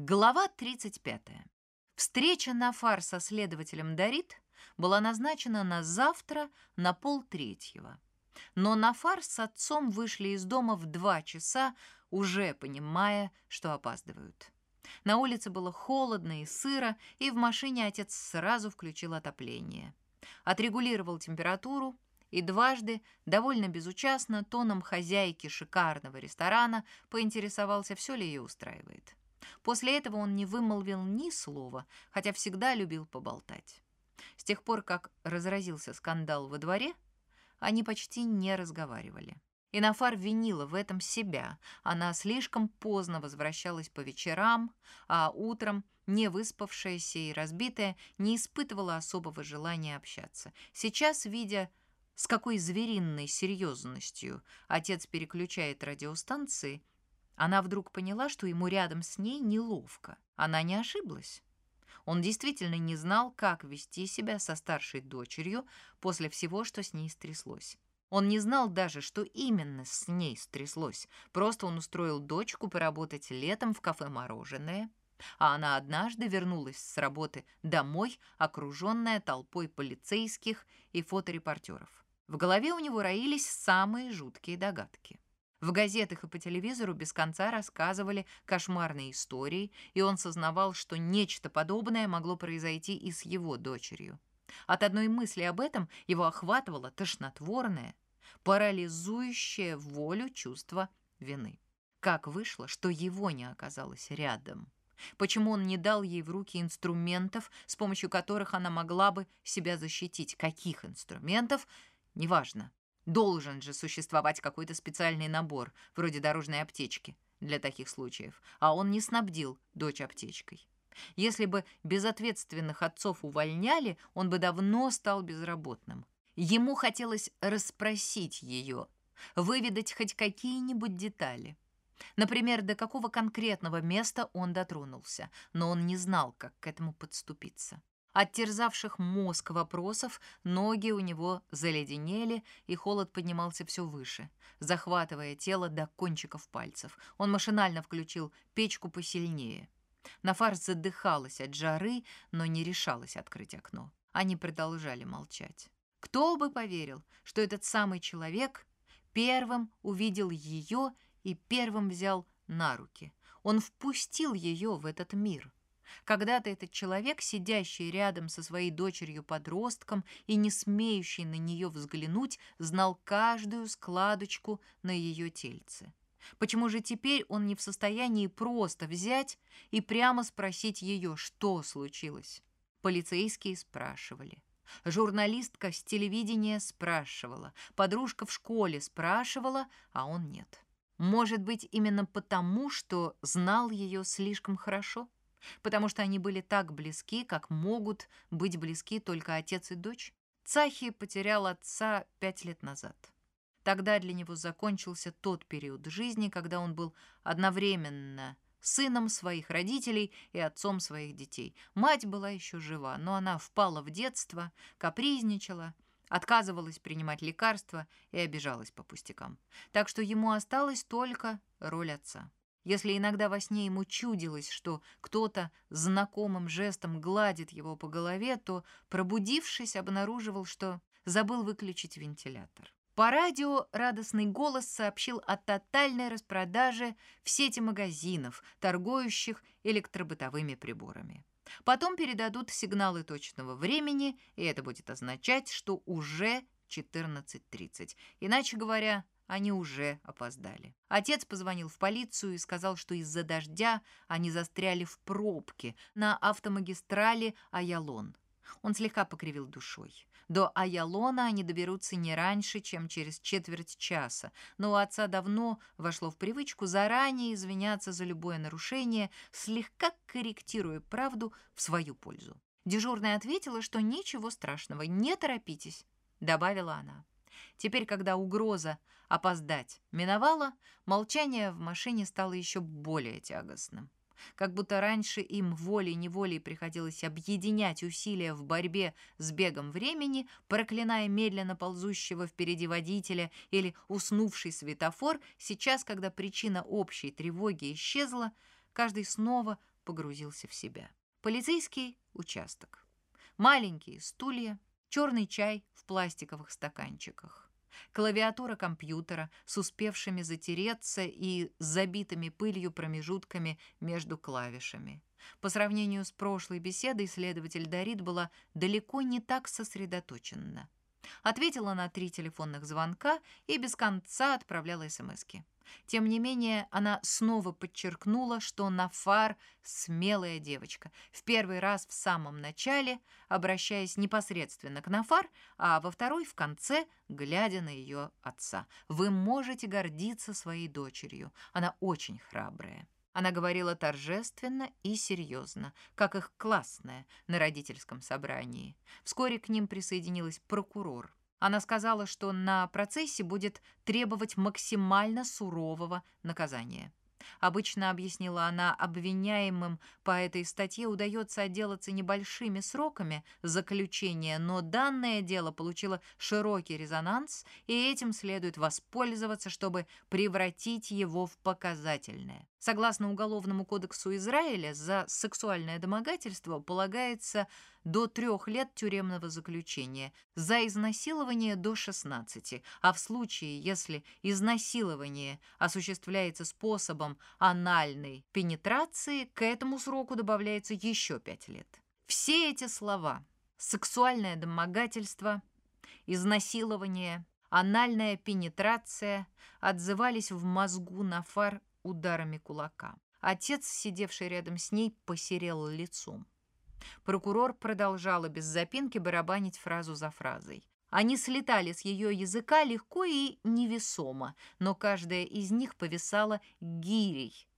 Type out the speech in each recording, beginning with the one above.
Глава 35. Встреча на фар со следователем Дарит была назначена на завтра на полтретьего. Но на фар с отцом вышли из дома в два часа, уже понимая, что опаздывают. На улице было холодно и сыро, и в машине отец сразу включил отопление. Отрегулировал температуру и дважды, довольно безучастно, тоном хозяйки шикарного ресторана, поинтересовался, все ли ее устраивает. После этого он не вымолвил ни слова, хотя всегда любил поболтать. С тех пор, как разразился скандал во дворе, они почти не разговаривали. Инофар винила в этом себя. Она слишком поздно возвращалась по вечерам, а утром, не выспавшаяся и разбитая, не испытывала особого желания общаться. Сейчас, видя, с какой звериной серьезностью отец переключает радиостанции, она вдруг поняла, что ему рядом с ней неловко. Она не ошиблась. Он действительно не знал, как вести себя со старшей дочерью после всего, что с ней стряслось. Он не знал даже, что именно с ней стряслось. Просто он устроил дочку поработать летом в кафе «Мороженое», а она однажды вернулась с работы домой, окруженная толпой полицейских и фоторепортеров. В голове у него роились самые жуткие догадки. В газетах и по телевизору без конца рассказывали кошмарные истории, и он сознавал, что нечто подобное могло произойти и с его дочерью. От одной мысли об этом его охватывало тошнотворное, парализующее волю чувство вины. Как вышло, что его не оказалось рядом? Почему он не дал ей в руки инструментов, с помощью которых она могла бы себя защитить? Каких инструментов? Неважно. Должен же существовать какой-то специальный набор, вроде дорожной аптечки, для таких случаев, а он не снабдил дочь аптечкой. Если бы безответственных отцов увольняли, он бы давно стал безработным. Ему хотелось расспросить ее, выведать хоть какие-нибудь детали. Например, до какого конкретного места он дотронулся, но он не знал, как к этому подступиться. От терзавших мозг вопросов ноги у него заледенели, и холод поднимался все выше, захватывая тело до кончиков пальцев. Он машинально включил печку посильнее. Нафар задыхалась от жары, но не решалась открыть окно. Они продолжали молчать. Кто бы поверил, что этот самый человек первым увидел ее и первым взял на руки. Он впустил ее в этот мир — когда-то этот человек, сидящий рядом со своей дочерью-подростком и не смеющий на нее взглянуть, знал каждую складочку на ее тельце. Почему же теперь он не в состоянии просто взять и прямо спросить ее, что случилось? Полицейские спрашивали. Журналистка с телевидения спрашивала, подружка в школе спрашивала, а он нет. Может быть, именно потому, что знал ее слишком хорошо? Потому что они были так близки, как могут быть близки только отец и дочь. Цахи потерял отца пять лет назад. Тогда для него закончился тот период жизни, когда он был одновременно сыном своих родителей и отцом своих детей. Мать была еще жива, но она впала в детство, капризничала, отказывалась принимать лекарства и обижалась по пустякам. Так что ему осталась только роль отца. Если иногда во сне ему чудилось, что кто-то знакомым жестом гладит его по голове, то, пробудившись, обнаруживал, что забыл выключить вентилятор. По радио радостный голос сообщил о тотальной распродаже в сети магазинов, торгующих электробытовыми приборами. Потом передадут сигналы точного времени, и это будет означать, что уже 14.30. Иначе говоря, они уже опоздали. Отец позвонил в полицию и сказал, что из-за дождя они застряли в пробке на автомагистрали Аялон. Он слегка покривил душой. До Аялона они доберутся не раньше, чем через четверть часа, но у отца давно вошло в привычку заранее извиняться за любое нарушение, слегка корректируя правду в свою пользу. Дежурная ответила, что ничего страшного, не торопитесь, добавила она. Теперь, когда угроза опоздать миновала, молчание в машине стало еще более тягостным. Как будто раньше им волей-неволей приходилось объединять усилия в борьбе с бегом времени, проклиная медленно ползущего впереди водителя или уснувший светофор, сейчас, когда причина общей тревоги исчезла, каждый снова погрузился в себя. Полицейский участок. Маленькие стулья, черный чай в пластиковых стаканчиках. Клавиатура компьютера с успевшими затереться и забитыми пылью промежутками между клавишами. По сравнению с прошлой беседой следователь Дарит была далеко не так сосредоточена. Ответила на три телефонных звонка и без конца отправляла смски. Тем не менее, она снова подчеркнула, что Нафар — смелая девочка. В первый раз в самом начале, обращаясь непосредственно к Нафар, а во второй — в конце, глядя на ее отца. «Вы можете гордиться своей дочерью. Она очень храбрая». Она говорила торжественно и серьезно, как их классная на родительском собрании. Вскоре к ним присоединилась прокурор. Она сказала, что на процессе будет требовать максимально сурового наказания. Обычно, объяснила она, обвиняемым по этой статье удается отделаться небольшими сроками заключения, но данное дело получило широкий резонанс, и этим следует воспользоваться, чтобы превратить его в показательное. Согласно Уголовному кодексу Израиля, за сексуальное домогательство полагается до трех лет тюремного заключения, за изнасилование до 16, а в случае, если изнасилование осуществляется способом анальной пенетрации, к этому сроку добавляется еще 5 лет. Все эти слова – сексуальное домогательство, изнасилование, анальная пенетрация – отзывались в мозгу Нафар ударами кулака. Отец, сидевший рядом с ней, посерел лицом. Прокурор продолжала без запинки барабанить фразу за фразой. Они слетали с ее языка легко и невесомо, но каждая из них повисала гирей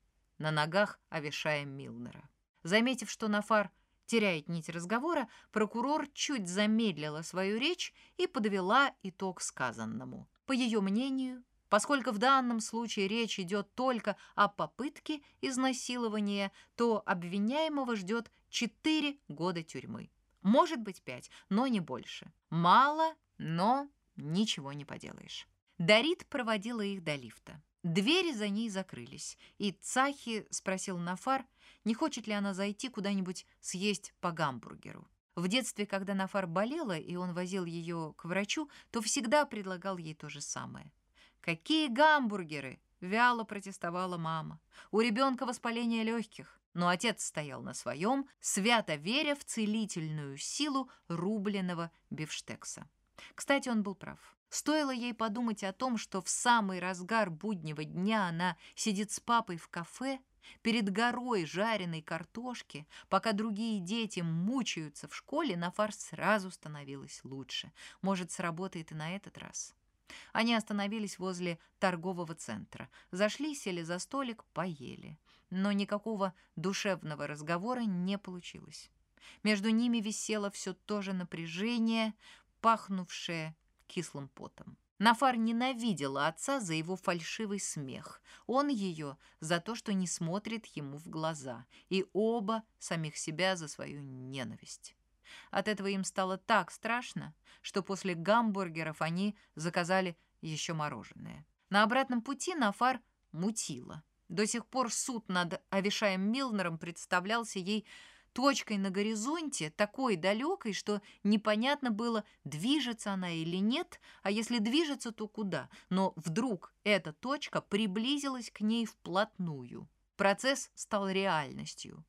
на ногах Авишая Милнера. Заметив, что Нафар теряет нить разговора, прокурор чуть замедлила свою речь и подвела итог сказанному. По ее мнению, Поскольку в данном случае речь идет только о попытке изнасилования, то обвиняемого ждет 4 года тюрьмы. Может быть 5, но не больше. Мало, но ничего не поделаешь. Дарит проводила их до лифта. Двери за ней закрылись, и Цахи спросил Нафар, не хочет ли она зайти куда-нибудь съесть по гамбургеру. В детстве, когда Нафар болела, и он возил ее к врачу, то всегда предлагал ей то же самое. «Какие гамбургеры?» — вяло протестовала мама. «У ребенка воспаление легких». Но отец стоял на своем, свято веря в целительную силу рубленого бифштекса. Кстати, он был прав. Стоило ей подумать о том, что в самый разгар буднего дня она сидит с папой в кафе, перед горой жареной картошки, пока другие дети мучаются в школе, на фарс сразу становилось лучше. Может, сработает и на этот раз. Они остановились возле торгового центра. Зашли, сели за столик, поели. Но никакого душевного разговора не получилось. Между ними висело все то же напряжение, пахнувшее кислым потом. Нафар ненавидела отца за его фальшивый смех, он ее за то, что не смотрит ему в глаза, и оба самих себя за свою ненависть. От этого им стало так страшно, что после гамбургеров они заказали еще мороженое. На обратном пути Нафар мутила. До сих пор суд над Авишаем Милнером представлялся ей точкой на горизонте, такой далекой, что непонятно было, движется она или нет, а если движется, то куда. Но вдруг эта точка приблизилась к ней вплотную. Процесс стал реальностью.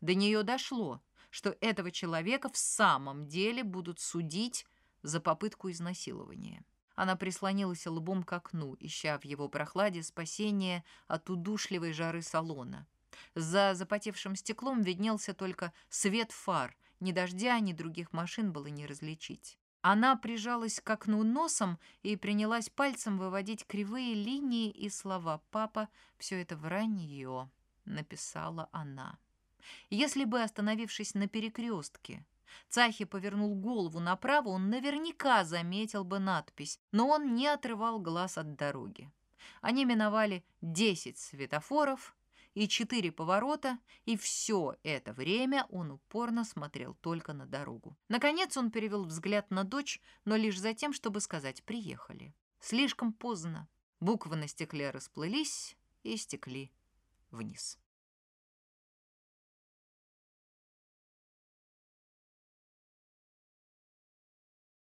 До нее дошло, что этого человека в самом деле будут судить за попытку изнасилования. Она прислонилась лбом к окну, ища в его прохладе спасение от удушливой жары салона. За запотевшим стеклом виднелся только свет фар, ни дождя, ни других машин было не различить. Она прижалась к окну носом и принялась пальцем выводить кривые линии и слова «Папа, все это вранье», — написала она. Если бы, остановившись на перекрестке, Цахи повернул голову направо, он наверняка заметил бы надпись, но он не отрывал глаз от дороги. Они миновали десять светофоров и четыре поворота, и все это время он упорно смотрел только на дорогу. Наконец он перевел взгляд на дочь, но лишь за тем, чтобы сказать «приехали». Слишком поздно. Буквы на стекле расплылись и стекли вниз.